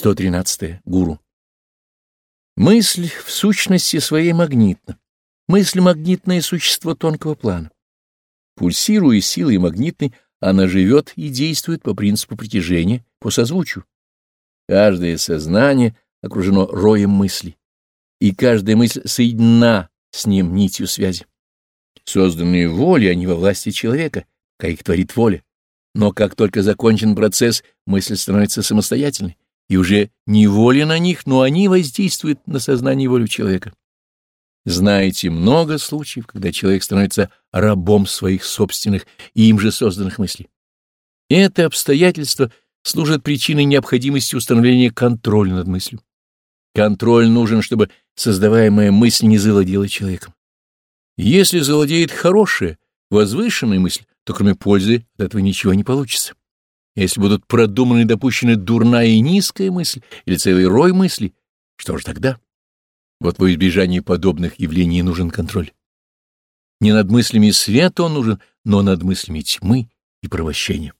113. Гуру. Мысль в сущности своей магнитна. Мысль — магнитное существо тонкого плана. Пульсируя силой магнитной, она живет и действует по принципу притяжения, по созвучию. Каждое сознание окружено роем мыслей, и каждая мысль соединена с ним нитью связи. Созданные воли, они во власти человека, как их творит воля. Но как только закончен процесс, мысль становится самостоятельной и уже не воля на них, но они воздействуют на сознание волю человека. Знаете много случаев, когда человек становится рабом своих собственных и им же созданных мыслей. Это обстоятельство служит причиной необходимости установления контроля над мыслью. Контроль нужен, чтобы создаваемая мысль не завладела человеком. Если завладеет хорошая, возвышенная мысль, то кроме пользы от этого ничего не получится. Если будут продуманы и допущены дурная и низкая мысль или целый рой мыслей, что же тогда? Вот во избежание подобных явлений нужен контроль. Не над мыслями света он нужен, но над мыслями тьмы и провощения.